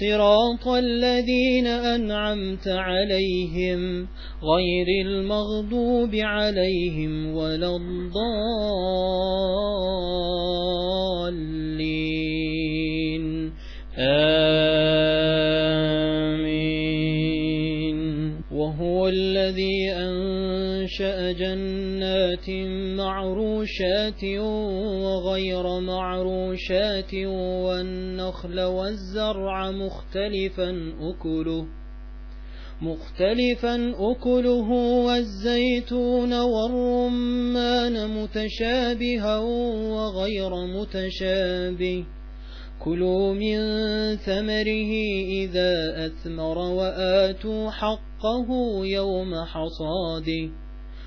صراط الذين أنعمت عليهم غير المغضوب عليهم ولا الضالين. آمين. وهو الذي أنشأ جنات معروشات وغير معروشات والنخل والزرع مختلفا أكله مختلفا أكله والزيتون والرمان متشابها وغير متشابه. كلوا من ثمره إذا أثمر وآتوا حقه يوم حصاده.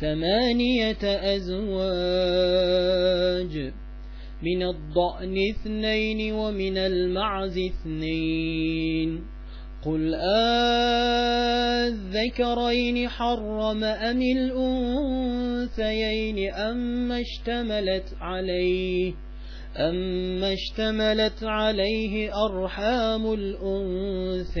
ثمانية أزواج من الضأن اثنين ومن المعز اثنين. قل آذكرين حرم أم الأنثيين أما اشتملت عليه أما اشتملت عليه أرحام الأنثيين.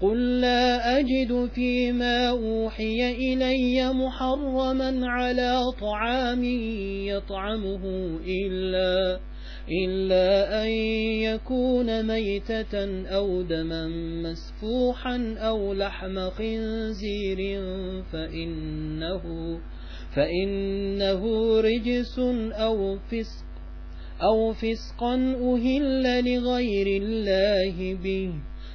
قل لا أجد فيما أوحي إلي محرما على طعام يطعمه إلا إلا أن يكون ميتة أو دما مسفوحا أو لحم خنزير فإنه فإنه رجس أو فسق أو فسقا أهل لغير الله به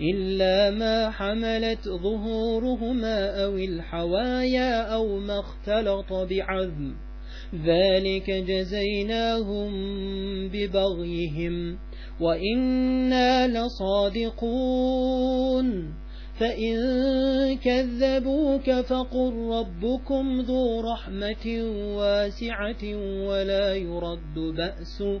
إلا ما حملت ظهورهما أو الحوايا أو ما اختلط بعظم ذلك جزيناهم ببغيهم وإنا لصادقون فإن كذبوك فقل ربكم ذو رحمة واسعة ولا يرد بأسه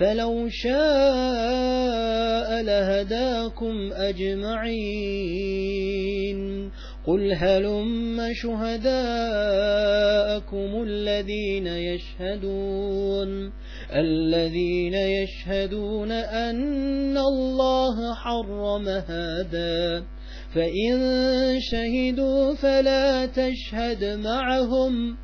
فلو شاء لهداكم أجمعين. قل هلم شهداءكم الذين يشهدون الذين يشهدون أن الله حرم هذا. فإن شهدوا فلا تشهد معهم.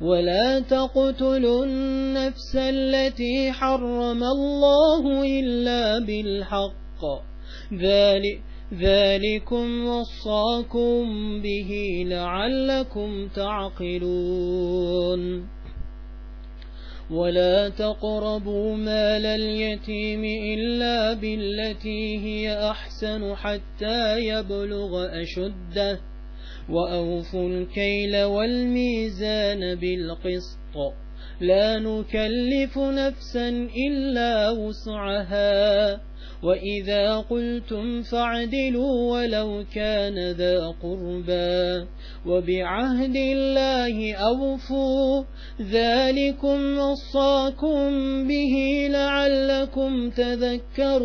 ولا تقتلوا النفس التي حرم الله إلا بالحق. ذلك ذلكم وصاكم به لعلكم تعقلون. ولا تقربوا مال اليتيم إلا بالتي هي أحسن حتى يبلغ أشده. وأوفوا الكيل والميزان بالقسط. لا نكلف نفسا إلا وسعها. وإذا قلتم فاعدلوا ولو كان ذا قربا وبعهد الله أوفوا. ذلكم وصاكم به لعلكم تذكرون.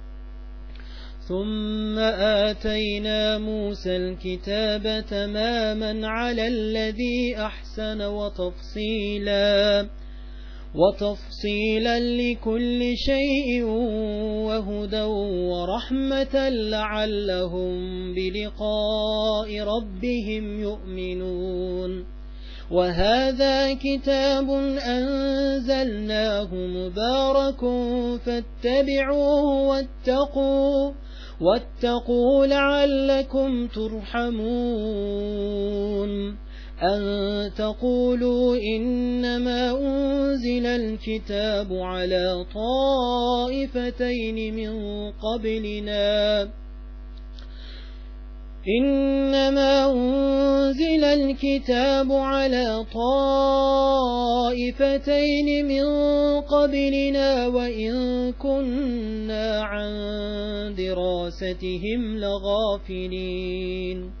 ثم آتينا موسى الكتاب تماما على الذي أحسن وتفصيلا وتفصيلا لكل شيء وهدى ورحمة لعلهم بلقاء ربهم يؤمنون وهذا كتاب أنزلناه مبارك فاتبعوه واتقوا واتقوا لعلكم ترحمون. أن تقولوا إنما أنزل الكتاب على طائفتين من قبلنا. إنما أنزل الكتاب على طائفتين من قبلنا وإن كنا عن دراستهم لغافلين.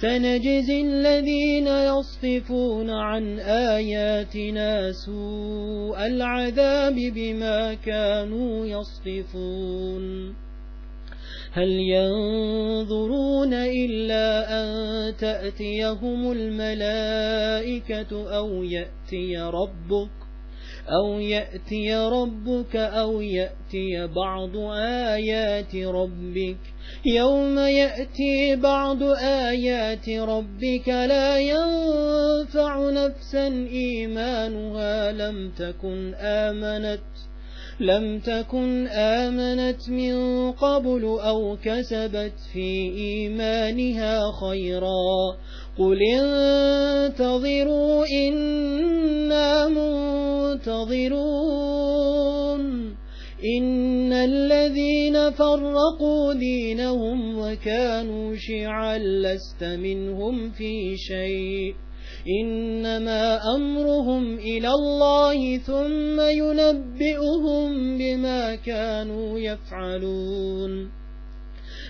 سنجزي الذين يصففون عن آياتنا سوء العذاب بما كانوا يصففون هل ينظرون إلا أن تأتيهم الملائكة أو يأتي ربك أو يأتي ربك أو يأتي بعض آيات ربك يوم يأتي بعض آيات ربك لا ينفع نفسا إيمانها لم تكن آمنت لم تكن آمنت من قبل أو كسبت في إيمانها خيرا. قل انتظروا إنا منتظرون. إن الذين فرقوا دينهم وكانوا شيعا لست منهم في شيء. إنما أمرهم إلى الله ثم ينبئهم بما كانوا يفعلون.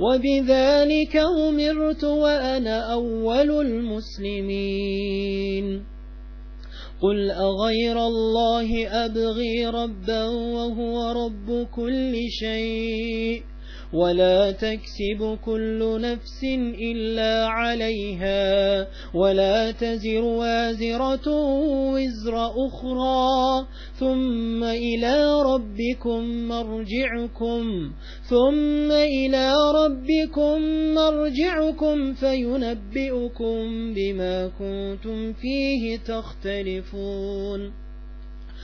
وبذلك أمرت وأنا أول المسلمين. قل أغير الله أبغي ربا وهو رب كل شيء. ولا تكسب كل نفس إلا عليها ولا تزر وازرة وزر أخرى ثم إلى ربكم مرجعكم ثم إلى ربكم مرجعكم فينبئكم بما كنتم فيه تختلفون